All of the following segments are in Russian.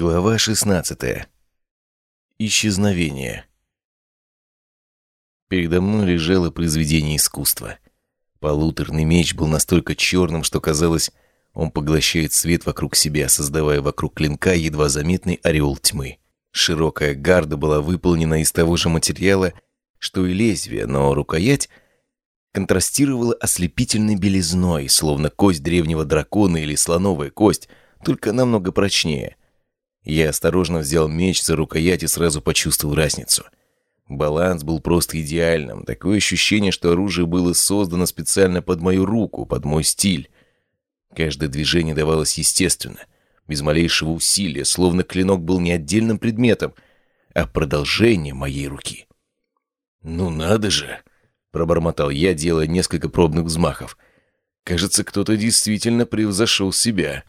Глава 16. Исчезновение. Передо мной лежало произведение искусства. Полуторный меч был настолько черным, что казалось, он поглощает свет вокруг себя, создавая вокруг клинка едва заметный ореол тьмы. Широкая гарда была выполнена из того же материала, что и лезвие, но рукоять контрастировала ослепительной белизной, словно кость древнего дракона или слоновая кость, только намного прочнее. Я осторожно взял меч за рукоять и сразу почувствовал разницу. Баланс был просто идеальным. Такое ощущение, что оружие было создано специально под мою руку, под мой стиль. Каждое движение давалось естественно, без малейшего усилия, словно клинок был не отдельным предметом, а продолжением моей руки. «Ну надо же!» — пробормотал я, делая несколько пробных взмахов. «Кажется, кто-то действительно превзошел себя».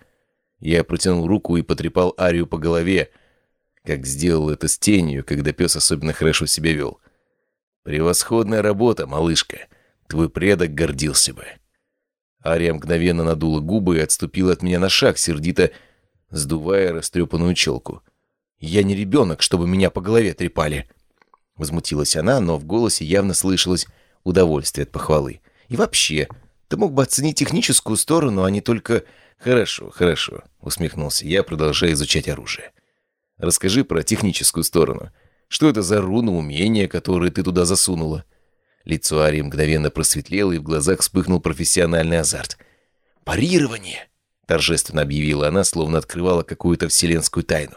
Я протянул руку и потрепал Арию по голове, как сделал это с тенью, когда пес особенно хорошо себя вел. «Превосходная работа, малышка. Твой предок гордился бы». Ария мгновенно надула губы и отступила от меня на шаг, сердито сдувая растрепанную челку. «Я не ребенок, чтобы меня по голове трепали!» Возмутилась она, но в голосе явно слышалось удовольствие от похвалы. «И вообще, ты мог бы оценить техническую сторону, а не только «Хорошо, хорошо», — усмехнулся я, продолжая изучать оружие. «Расскажи про техническую сторону. Что это за руна умения, которые ты туда засунула?» Лицо Арии мгновенно просветлело, и в глазах вспыхнул профессиональный азарт. «Парирование!» — торжественно объявила она, словно открывала какую-то вселенскую тайну.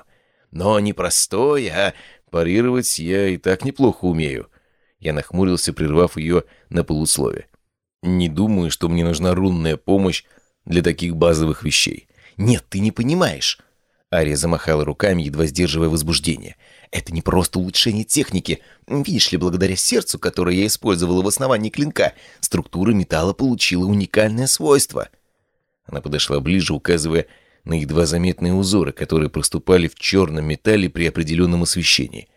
«Но не простое, а парировать я и так неплохо умею». Я нахмурился, прервав ее на полуслове. «Не думаю, что мне нужна рунная помощь для таких базовых вещей. «Нет, ты не понимаешь!» Ария замахала руками, едва сдерживая возбуждение. «Это не просто улучшение техники. Видишь ли, благодаря сердцу, которое я использовала в основании клинка, структура металла получила уникальное свойство». Она подошла ближе, указывая на едва заметные узоры, которые проступали в черном металле при определенном освещении.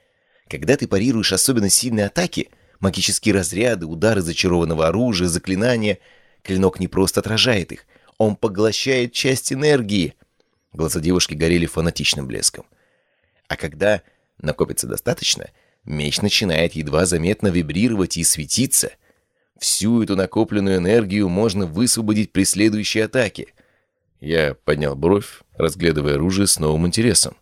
«Когда ты парируешь особенно сильные атаки, магические разряды, удары зачарованного оружия, заклинания, клинок не просто отражает их, он поглощает часть энергии. Глаза девушки горели фанатичным блеском. А когда накопится достаточно, меч начинает едва заметно вибрировать и светиться. Всю эту накопленную энергию можно высвободить при следующей атаке. Я поднял бровь, разглядывая оружие с новым интересом.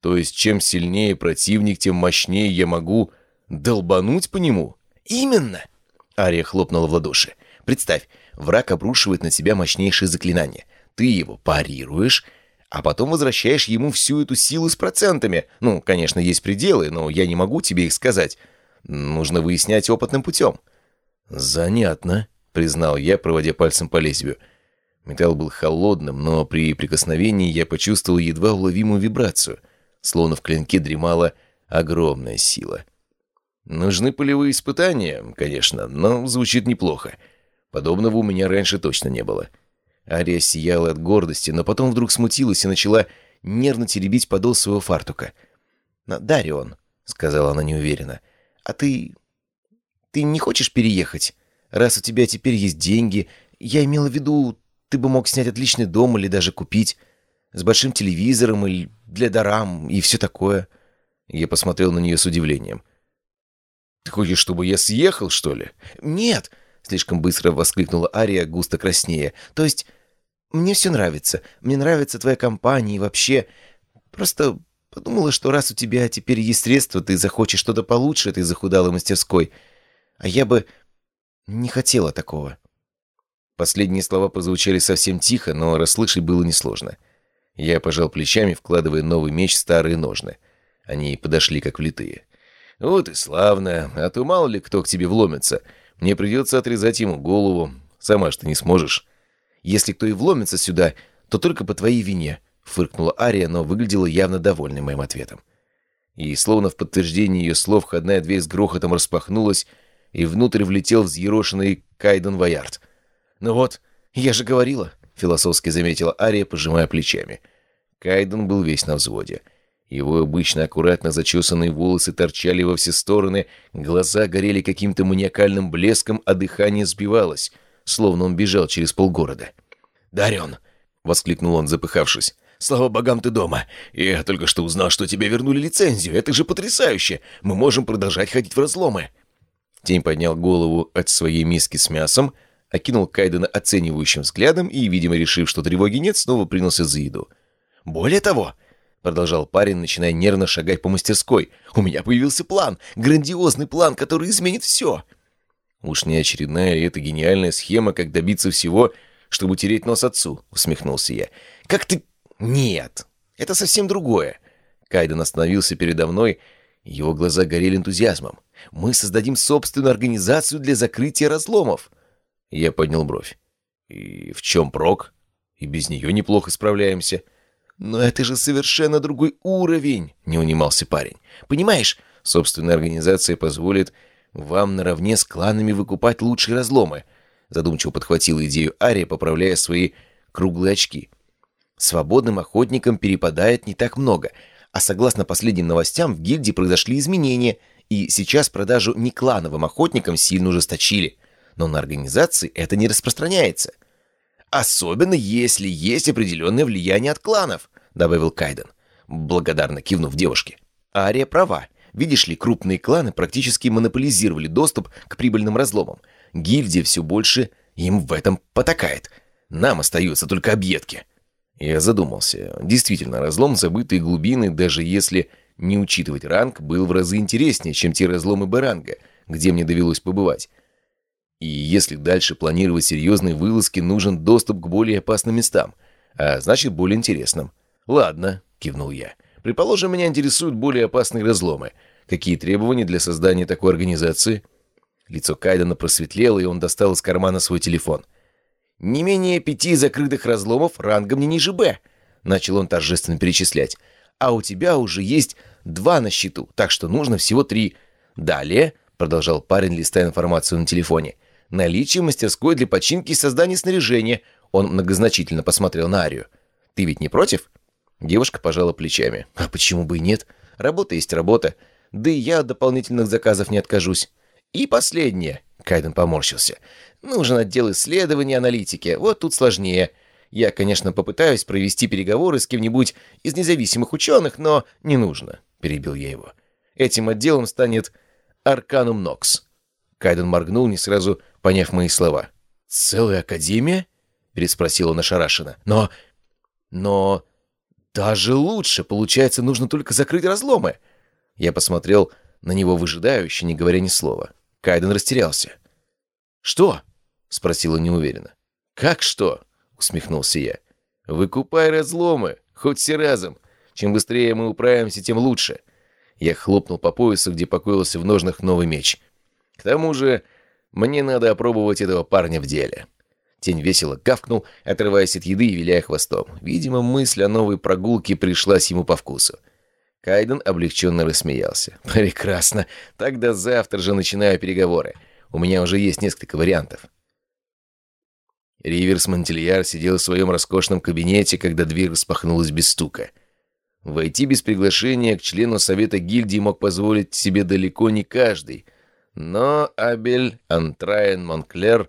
То есть, чем сильнее противник, тем мощнее я могу долбануть по нему? Именно! Ария хлопнула в ладоши. Представь, враг обрушивает на себя мощнейшее заклинание. Ты его парируешь, а потом возвращаешь ему всю эту силу с процентами. Ну, конечно, есть пределы, но я не могу тебе их сказать. Нужно выяснять опытным путем». «Занятно», — признал я, проводя пальцем по лезвию. Металл был холодным, но при прикосновении я почувствовал едва уловимую вибрацию, словно в клинке дремала огромная сила. «Нужны полевые испытания, конечно, но звучит неплохо. Подобного у меня раньше точно не было. Ария сияла от гордости, но потом вдруг смутилась и начала нервно теребить подол своего фартука. «Дарион», — сказала она неуверенно, — «а ты... ты не хочешь переехать? Раз у тебя теперь есть деньги, я имела в виду, ты бы мог снять отличный дом или даже купить, с большим телевизором или для дарам и все такое». Я посмотрел на нее с удивлением. «Ты хочешь, чтобы я съехал, что ли?» «Нет!» Слишком быстро воскликнула Ария, густо краснее. «То есть, мне все нравится. Мне нравится твоя компания и вообще. Просто подумала, что раз у тебя теперь есть средства, ты захочешь что-то получше этой захудалой мастерской. А я бы не хотела такого». Последние слова прозвучали совсем тихо, но расслышать было несложно. Я пожал плечами, вкладывая новый меч в старые ножны. Они подошли как влитые. «Вот и славно, а то мало ли кто к тебе вломится. Мне придется отрезать ему голову. Сама что не сможешь. Если кто и вломится сюда, то только по твоей вине», — фыркнула Ария, но выглядела явно довольной моим ответом. И, словно в подтверждение ее слов, входная дверь с грохотом распахнулась, и внутрь влетел взъерошенный Кайден Ваярд. «Ну вот, я же говорила», — философски заметила Ария, пожимая плечами. Кайден был весь на взводе. Его обычно аккуратно зачесанные волосы торчали во все стороны, глаза горели каким-то маниакальным блеском, а дыхание сбивалось, словно он бежал через полгорода. «Дарен!» — воскликнул он, запыхавшись. Слава богам, ты дома. Я только что узнал, что тебе вернули лицензию. Это же потрясающе. Мы можем продолжать ходить в разломы». Тень поднял голову от своей миски с мясом, окинул Кайдена оценивающим взглядом и, видимо, решив, что тревоги нет, снова принялся за еду. «Более того», — продолжал парень, начиная нервно шагать по мастерской, «у меня появился план, грандиозный план, который изменит все». «Уж не очередная эта гениальная схема, как добиться всего, чтобы утереть нос отцу», — усмехнулся я. «Как ты...» «Нет, это совсем другое». Кайден остановился передо мной, его глаза горели энтузиазмом. «Мы создадим собственную организацию для закрытия разломов». Я поднял бровь. «И в чем прок? И без нее неплохо справляемся». «Но это же совершенно другой уровень», — не унимался парень. «Понимаешь, собственная организация позволит вам наравне с кланами выкупать лучшие разломы», задумчиво подхватила идею Ария, поправляя свои круглые очки. «Свободным охотникам перепадает не так много, а согласно последним новостям в гильдии произошли изменения, и сейчас продажу не клановым охотникам сильно ужесточили. Но на организации это не распространяется». «Особенно если есть определенное влияние от кланов», — добавил Кайден, благодарно кивнув девушке. «Ария права. Видишь ли, крупные кланы практически монополизировали доступ к прибыльным разломам. Гильдия все больше им в этом потакает. Нам остаются только объедки». Я задумался. Действительно, разлом забытой глубины, даже если не учитывать ранг, был в разы интереснее, чем те разломы Баранга, где мне довелось побывать. И если дальше планировать серьезные вылазки, нужен доступ к более опасным местам, а значит более интересным. «Ладно», — кивнул я. «Предположим, меня интересуют более опасные разломы. Какие требования для создания такой организации?» Лицо Кайдена просветлело, и он достал из кармана свой телефон. «Не менее пяти закрытых разломов рангом не ниже «Б», — начал он торжественно перечислять. «А у тебя уже есть два на счету, так что нужно всего три. Далее», — продолжал парень, листая информацию на телефоне, «наличие мастерской для починки и создания снаряжения». Он многозначительно посмотрел на Арию. «Ты ведь не против?» Девушка пожала плечами. «А почему бы и нет? Работа есть работа. Да и я от дополнительных заказов не откажусь». «И последнее», — Кайден поморщился. «Нужен отдел исследований аналитики. Вот тут сложнее. Я, конечно, попытаюсь провести переговоры с кем-нибудь из независимых ученых, но не нужно», — перебил я его. «Этим отделом станет Арканум Нокс». Кайден моргнул, не сразу поняв мои слова. «Целая академия?» — переспросил он ошарашенно. «Но... но... даже лучше. Получается, нужно только закрыть разломы». Я посмотрел на него выжидающе, не говоря ни слова. Кайден растерялся. «Что?» — спросила неуверенно. «Как что?» — усмехнулся я. «Выкупай разломы, хоть все разом. Чем быстрее мы управимся, тем лучше». Я хлопнул по поясу, где покоился в ножнах новый меч. «К тому же мне надо опробовать этого парня в деле». Тень весело гавкнул, отрываясь от еды и виляя хвостом. Видимо, мысль о новой прогулке пришлась ему по вкусу. Кайден облегченно рассмеялся. «Прекрасно. Тогда завтра же начинаю переговоры. У меня уже есть несколько вариантов». Риверс Монтельяр сидел в своем роскошном кабинете, когда дверь распахнулась без стука. Войти без приглашения к члену совета гильдии мог позволить себе далеко не каждый, но Абель Антраен Монклер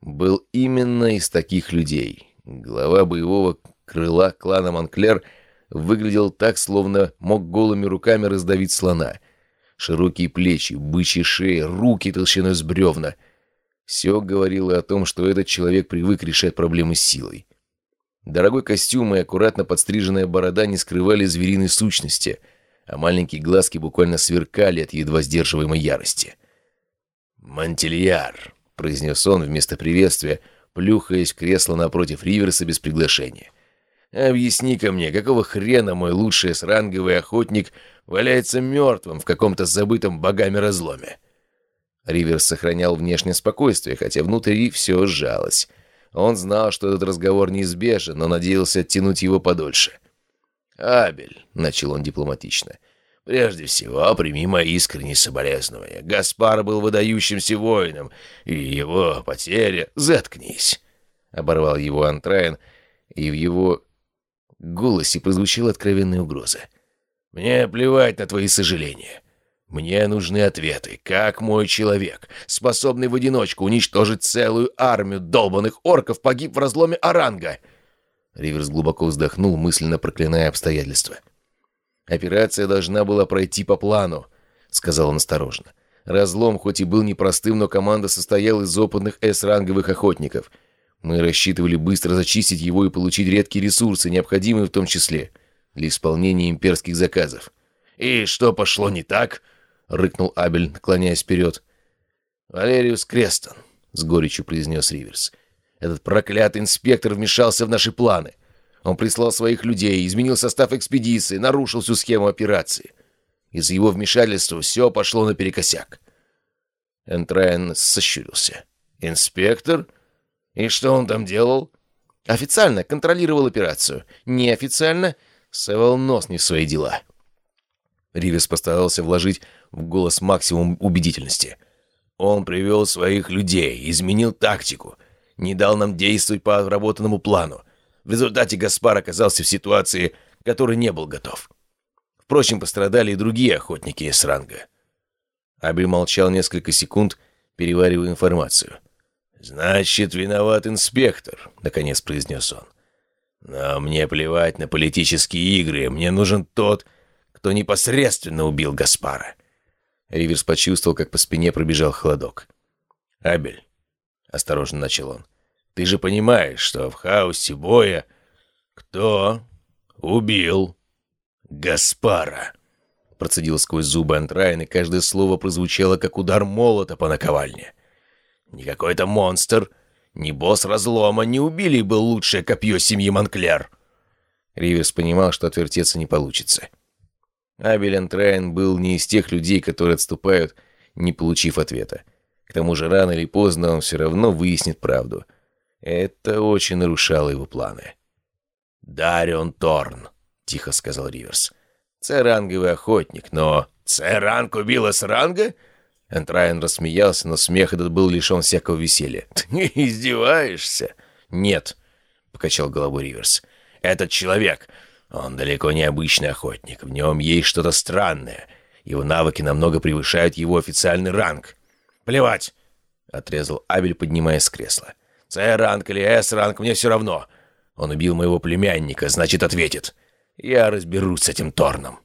был именно из таких людей. Глава боевого крыла клана Монклер – выглядел так, словно мог голыми руками раздавить слона. Широкие плечи, бычьи шеи, руки толщиной с бревна. Все говорило о том, что этот человек привык решать проблемы силой. Дорогой костюм и аккуратно подстриженная борода не скрывали звериной сущности, а маленькие глазки буквально сверкали от едва сдерживаемой ярости. «Мантильяр», — произнес он вместо приветствия, плюхаясь в кресло напротив Риверса без приглашения. Объясни-ка мне, какого хрена мой лучший сранговый охотник валяется мертвым в каком-то забытом богами разломе?» Риверс сохранял внешнее спокойствие, хотя внутри все сжалось. Он знал, что этот разговор неизбежен, но надеялся оттянуть его подольше. «Абель», — начал он дипломатично, — «прежде всего прими мои искренние соболезнования. Гаспар был выдающимся воином, и его потеря... Заткнись!» — оборвал его Антраин, и в его голосе прозвучала откровенная угроза. «Мне плевать на твои сожаления. Мне нужны ответы, как мой человек, способный в одиночку уничтожить целую армию долбанных орков, погиб в разломе Оранга». Риверс глубоко вздохнул, мысленно проклиная обстоятельства. «Операция должна была пройти по плану», — сказал он осторожно. «Разлом хоть и был непростым, но команда состояла из опытных С-ранговых охотников. Мы рассчитывали быстро зачистить его и получить редкие ресурсы, необходимые в том числе, для исполнения имперских заказов». «И что пошло не так?» — рыкнул Абель, наклоняясь вперед. «Валериус Крестон», — с горечью произнес Риверс. «Этот проклятый инспектор вмешался в наши планы. Он прислал своих людей, изменил состав экспедиции, нарушил всю схему операции. Из-за его вмешательства все пошло наперекосяк». Энтрайн сощурился. «Инспектор? И что он там делал?» «Официально контролировал операцию. Неофициально совал нос не в свои дела». Ривес постарался вложить в голос максимум убедительности — он привел своих людей, изменил тактику, не дал нам действовать по отработанному плану. В результате Гаспар оказался в ситуации, которой не был готов. Впрочем, пострадали и другие охотники из ранга. Абель молчал несколько секунд, переваривая информацию. «Значит, виноват инспектор», — наконец произнес он. «Но мне плевать на политические игры. Мне нужен тот, кто непосредственно убил Гаспара. Риверс почувствовал, как по спине пробежал холодок. «Абель», — осторожно начал он, — «ты же понимаешь, что в хаосе боя кто убил Гаспара?» Процедил сквозь зубы Антрайн, и каждое слово прозвучало, как удар молота по наковальне. «Не какой-то монстр, ни босс разлома не убили бы лучшее копье семьи Монклер!» Риверс понимал, что отвертеться не получится. Абель Антрайн был не из тех людей, которые отступают, не получив ответа. К тому же рано или поздно он все равно выяснит правду. Это очень нарушало его планы. «Дарион Торн», — тихо сказал Риверс. «Церанговый охотник, но...» «Церанг убила Сранга?» Энтрайн рассмеялся, но смех этот был лишен всякого веселья. «Ты издеваешься?» «Нет», — покачал головой Риверс. «Этот человек он далеко не обычный охотник, в нем есть что-то странное. Его навыки намного превышают его официальный ранг. «Плевать!» — отрезал Абель, поднимаясь с кресла. «С-ранг или С-ранг, мне все равно. Он убил моего племянника, значит, ответит. Я разберусь с этим Торном».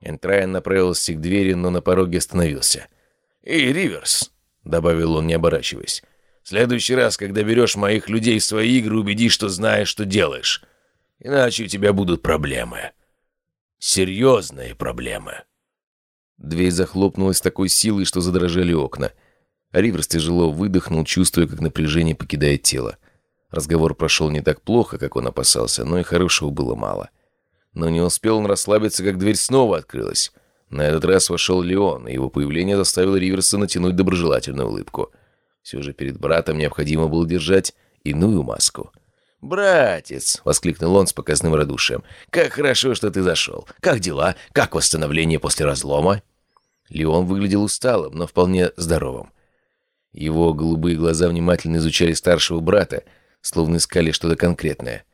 Энтрайан направился к двери, но на пороге остановился. «И Риверс», — добавил он, не оборачиваясь, — «в следующий раз, когда берешь моих людей в свои игры, убедись, что знаешь, что делаешь. Иначе у тебя будут проблемы. Серьезные проблемы. Дверь захлопнулась с такой силой, что задрожали окна. Риверс тяжело выдохнул, чувствуя, как напряжение покидает тело. Разговор прошел не так плохо, как он опасался, но и хорошего было мало. Но не успел он расслабиться, как дверь снова открылась. На этот раз вошел Леон, и его появление заставило Риверса натянуть доброжелательную улыбку. Все же перед братом необходимо было держать иную маску. «Братец!» — воскликнул он с показным радушием. «Как хорошо, что ты зашел! Как дела? Как восстановление после разлома?» Леон выглядел усталым, но вполне здоровым. Его голубые глаза внимательно изучали старшего брата, словно искали что-то конкретное.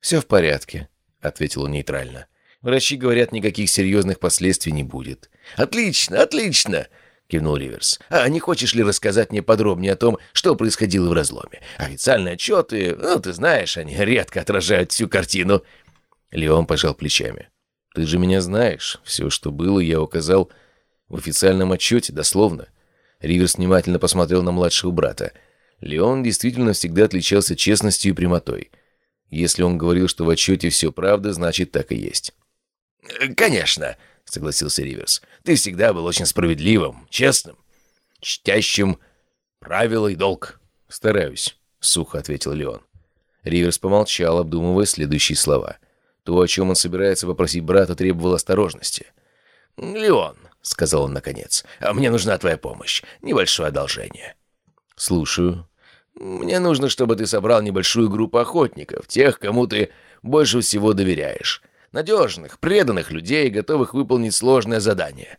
«Все в порядке», — ответил он нейтрально. «Врачи говорят, никаких серьезных последствий не будет». «Отлично, отлично!» — кивнул Риверс. «А не хочешь ли рассказать мне подробнее о том, что происходило в разломе? Официальные отчеты, ну, ты знаешь, они редко отражают всю картину». Леон пожал плечами. «Ты же меня знаешь. Все, что было, я указал в официальном отчете, дословно». Риверс внимательно посмотрел на младшего брата. Леон действительно всегда отличался честностью и прямотой. Если он говорил, что в отчете все правда, значит, так и есть. «Конечно», — согласился Риверс. «Ты всегда был очень справедливым, честным, чтящим правила и долг». «Стараюсь», — сухо ответил Леон. Риверс помолчал, обдумывая следующие слова. То, о чем он собирается попросить брата, требовало осторожности. «Леон», — сказал он наконец, — «мне нужна твоя помощь. Небольшое одолжение». «Слушаю». «Мне нужно, чтобы ты собрал небольшую группу охотников, тех, кому ты больше всего доверяешь. Надежных, преданных людей, готовых выполнить сложное задание».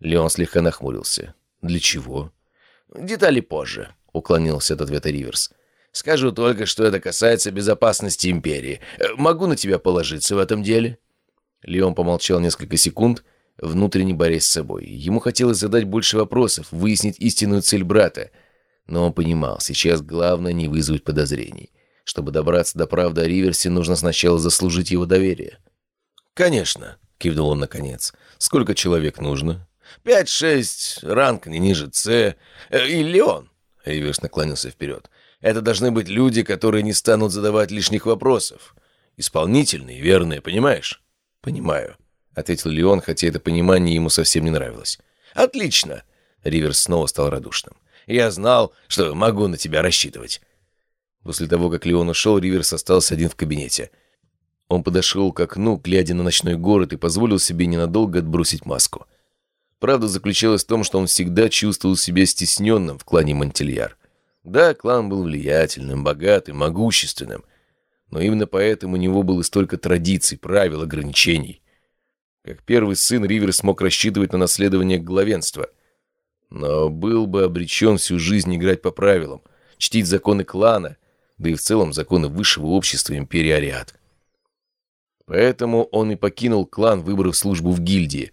Леон слегка нахмурился. «Для чего?» «Детали позже», — уклонился от ответа Риверс. «Скажу только, что это касается безопасности Империи. Э, могу на тебя положиться в этом деле?» Леон помолчал несколько секунд, внутренне борясь с собой. Ему хотелось задать больше вопросов, выяснить истинную цель брата. Но он понимал, сейчас главное не вызвать подозрений. Чтобы добраться до правды о Риверсе, нужно сначала заслужить его доверие. «Конечно», — кивнул он наконец. «Сколько человек нужно?» «Пять-шесть, ранг не ниже С. Э, и Леон», — Риверс наклонился вперед. «Это должны быть люди, которые не станут задавать лишних вопросов. Исполнительные, верные, понимаешь?» «Понимаю», — ответил Леон, хотя это понимание ему совсем не нравилось. «Отлично!» — Риверс снова стал радушным. «Я знал, что могу на тебя рассчитывать. После того, как Леон ушел, Риверс остался один в кабинете. Он подошел к окну, глядя на ночной город, и позволил себе ненадолго отбросить маску. Правда заключалась в том, что он всегда чувствовал себя стесненным в клане Монтельяр. Да, клан был влиятельным, богатым, могущественным, но именно поэтому у него было столько традиций, правил, ограничений. Как первый сын, Ривер смог рассчитывать на наследование главенства, но был бы обречен всю жизнь играть по правилам, чтить законы клана — да и в целом законы высшего общества империи Ариат. Поэтому он и покинул клан, выбрав службу в гильдии.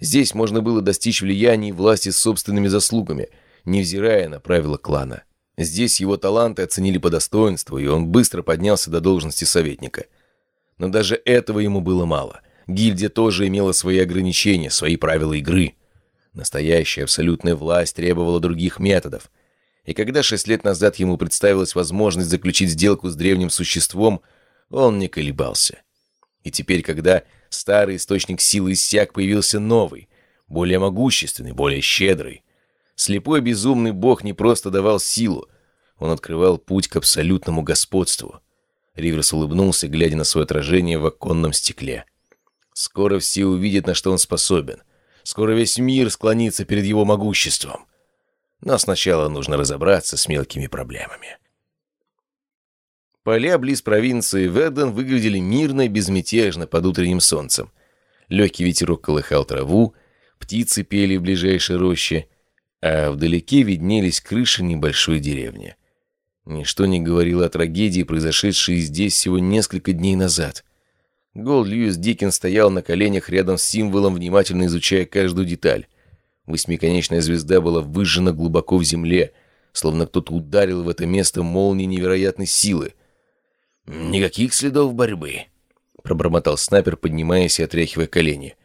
Здесь можно было достичь влияния и власти с собственными заслугами, невзирая на правила клана. Здесь его таланты оценили по достоинству, и он быстро поднялся до должности советника. Но даже этого ему было мало. Гильдия тоже имела свои ограничения, свои правила игры. Настоящая абсолютная власть требовала других методов – и когда шесть лет назад ему представилась возможность заключить сделку с древним существом, он не колебался. И теперь, когда старый источник силы иссяк, появился новый, более могущественный, более щедрый. Слепой безумный бог не просто давал силу, он открывал путь к абсолютному господству. Риверс улыбнулся, глядя на свое отражение в оконном стекле. Скоро все увидят, на что он способен. Скоро весь мир склонится перед его могуществом. Но сначала нужно разобраться с мелкими проблемами. Поля близ провинции Верден выглядели мирно и безмятежно под утренним солнцем. Легкий ветерок колыхал траву, птицы пели в ближайшей роще, а вдалеке виднелись крыши небольшой деревни. Ничто не говорило о трагедии, произошедшей здесь всего несколько дней назад. Гол Льюис Диккен стоял на коленях рядом с символом, внимательно изучая каждую деталь. Восьмиконечная звезда была выжжена глубоко в земле, словно кто-то ударил в это место молнией невероятной силы. «Никаких следов борьбы», — пробормотал снайпер, поднимаясь и отряхивая колени.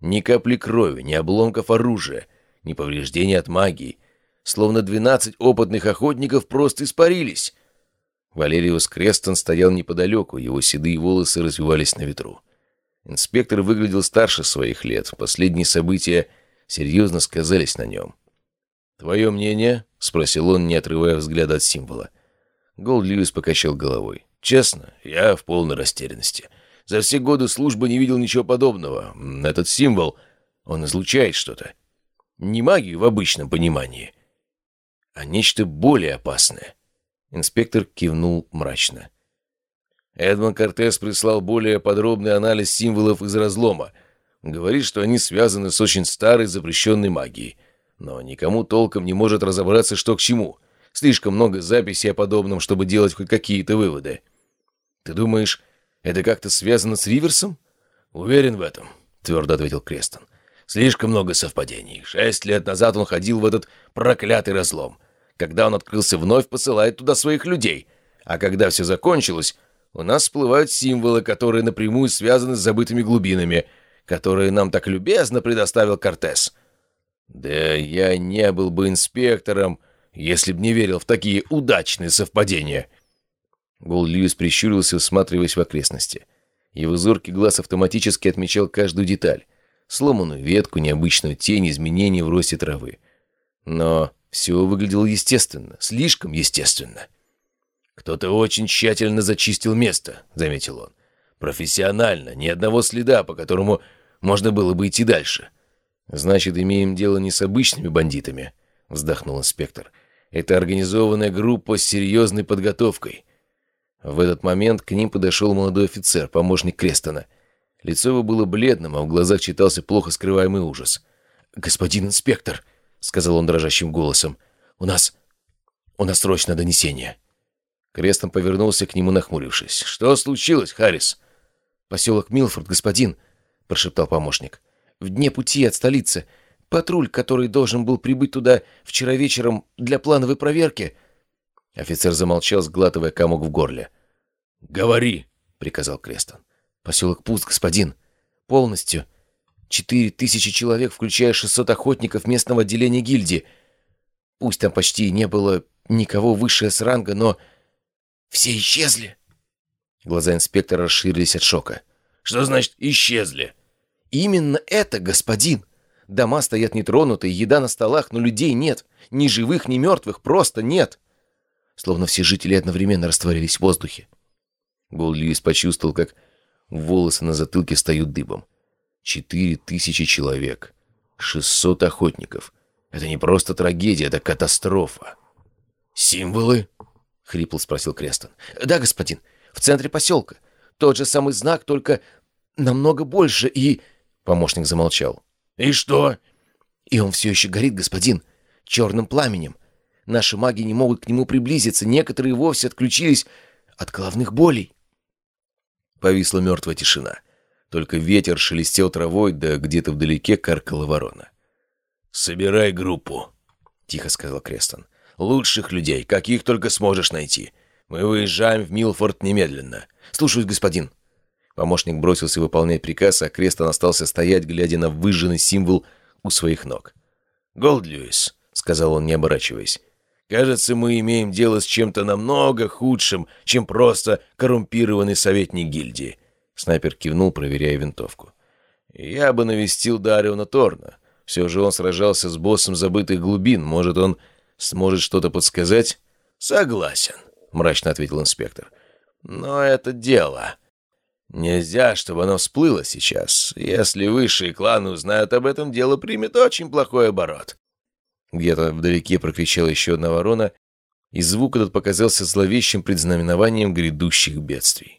«Ни капли крови, ни обломков оружия, ни повреждений от магии. Словно двенадцать опытных охотников просто испарились». Валериус Крестон стоял неподалеку, его седые волосы развивались на ветру. Инспектор выглядел старше своих лет. Последние события серьезно сказались на нем. «Твое мнение?» — спросил он, не отрывая взгляда от символа. Голд Льюис покачал головой. «Честно, я в полной растерянности. За все годы службы не видел ничего подобного. Этот символ, он излучает что-то. Не магию в обычном понимании, а нечто более опасное». Инспектор кивнул мрачно. Эдмон Кортес прислал более подробный анализ символов из разлома — Говорит, что они связаны с очень старой запрещенной магией. Но никому толком не может разобраться, что к чему. Слишком много записей о подобном, чтобы делать хоть какие-то выводы. Ты думаешь, это как-то связано с Риверсом? Уверен в этом, твердо ответил Крестон. Слишком много совпадений. Шесть лет назад он ходил в этот проклятый разлом. Когда он открылся вновь, посылает туда своих людей. А когда все закончилось, у нас всплывают символы, которые напрямую связаны с забытыми глубинами — которые нам так любезно предоставил Кортес. Да я не был бы инспектором, если б не верил в такие удачные совпадения. Гол Льюис прищурился, всматриваясь в окрестности. Его зоркий глаз автоматически отмечал каждую деталь. Сломанную ветку, необычную тень, изменения в росте травы. Но все выглядело естественно, слишком естественно. «Кто-то очень тщательно зачистил место», — заметил он. «Профессионально, ни одного следа, по которому можно было бы идти дальше. «Значит, имеем дело не с обычными бандитами», — вздохнул инспектор. «Это организованная группа с серьезной подготовкой». В этот момент к ним подошел молодой офицер, помощник Крестона. Лицо его было бледным, а в глазах читался плохо скрываемый ужас. «Господин инспектор», — сказал он дрожащим голосом, — «у нас... у нас срочное донесение». Крестон повернулся к нему, нахмурившись. «Что случилось, Харрис?» «Поселок Милфорд, господин», — прошептал помощник. «В дне пути от столицы. Патруль, который должен был прибыть туда вчера вечером для плановой проверки...» Офицер замолчал, сглатывая комок в горле. «Говори!» — приказал Крестон. «Поселок пуст, господин. Полностью. Четыре тысячи человек, включая шестьсот охотников местного отделения гильдии. Пусть там почти не было никого выше с ранга, но... Все исчезли!» Глаза инспектора расширились от шока. «Что значит «исчезли»?» «Именно это, господин! Дома стоят нетронутые, еда на столах, но людей нет. Ни живых, ни мертвых, просто нет!» Словно все жители одновременно растворились в воздухе. Гол Льюис почувствовал, как волосы на затылке встают дыбом. Четыре тысячи человек. Шестьсот охотников. Это не просто трагедия, это катастрофа. «Символы?» — хрипло спросил Крестон. «Да, господин. В центре поселка. Тот же самый знак, только намного больше и...» Помощник замолчал. «И что?» «И он все еще горит, господин. Черным пламенем. Наши маги не могут к нему приблизиться. Некоторые вовсе отключились от головных болей». Повисла мертвая тишина. Только ветер шелестел травой, да где-то вдалеке каркала ворона. «Собирай группу», — тихо сказал Крестон. «Лучших людей, каких только сможешь найти. Мы выезжаем в Милфорд немедленно. Слушаюсь, господин». Помощник бросился выполнять приказ, а Крестон остался стоять, глядя на выжженный символ у своих ног. «Голд Льюис», — сказал он, не оборачиваясь, — «кажется, мы имеем дело с чем-то намного худшим, чем просто коррумпированный советник гильдии». Снайпер кивнул, проверяя винтовку. «Я бы навестил Дариона Торна. Все же он сражался с боссом забытых глубин. Может, он сможет что-то подсказать?» «Согласен», — мрачно ответил инспектор. «Но это дело. Нельзя, чтобы оно всплыло сейчас. Если высшие кланы узнают об этом, дело примет очень плохой оборот». Где-то вдалеке прокричала еще одна ворона, и звук этот показался зловещим предзнаменованием грядущих бедствий.